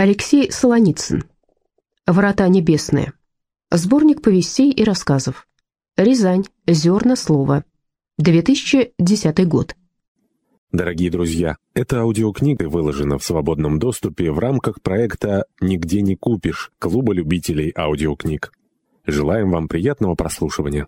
Алексей Солоницын. «Врата небесные». Сборник повестей и рассказов. Рязань. Зерна слова. 2010 год. Дорогие друзья, эта аудиокнига выложена в свободном доступе в рамках проекта «Нигде не купишь» Клуба любителей аудиокниг. Желаем вам приятного прослушивания.